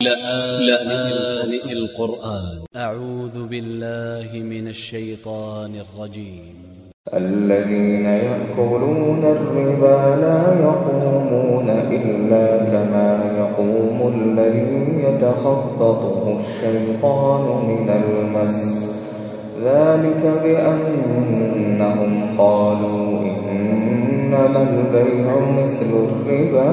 لآن القرآن. أ ع و ذ ب ا ل ل ه من ا ل ش ي ط ا ن ا ل ج ي م الذين يأكلون الربا لا يقومون إلا كما يقوم الذي يتخبطه الشيطان من المس. ذلك بأنهم قالوا إنما البيع مثل الربا.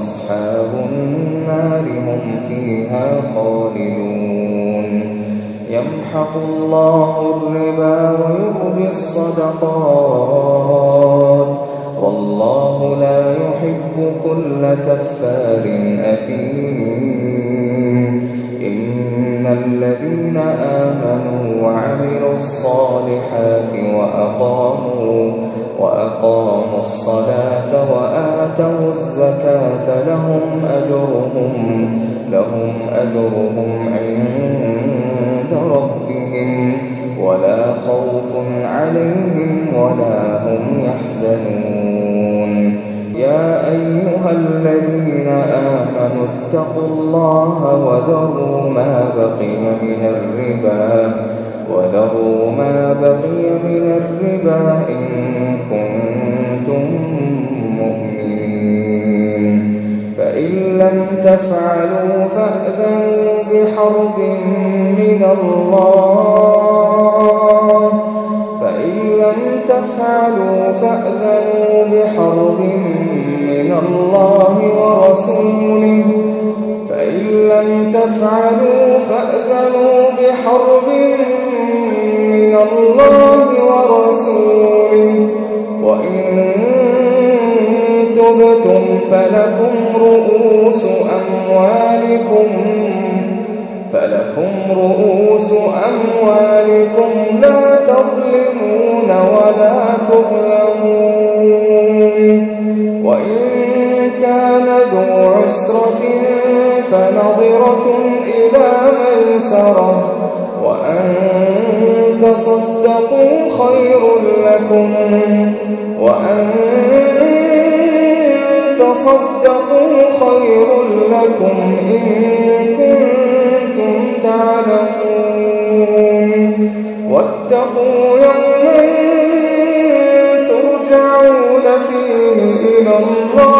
أصحاب النار هم فيها خالدون. يمحق الله الربا ويربي الصدقات. والله لا يحب كل كفار أثيم. إن الذين آمنوا وعملوا الصالحات وأقاموا وأقاموا الصلاة وآتوا الزكاة لهم أجرهم لهم أجرهم عند ربهم. ولا خوف عليهم ولا هم يحزنون. يا أيها الذين آمنوا اتقوا الله وذروا ما بقي من الربا وذروا ما بقي من الربا إن تفعلوا فأذنوا بحرب من الله. فإن لم تفعلوا فأذنوا بحرب من الله ورسوله. فإن لم تفعلوا فأذنوا بحرب من الله ورسوله. وإن تبتم فلكم رؤوس أموالكم فلكم رؤوس أموالكم لا تظلمون ولا تظلمون. وإن كان ذو عسرة فنظرة إلى ميسرة وأن تصدقوا خير لكم وأن تصدقوا خير لكم إن كنتم تعلمون. واتقوا يوما ترجعون فيه إلى الله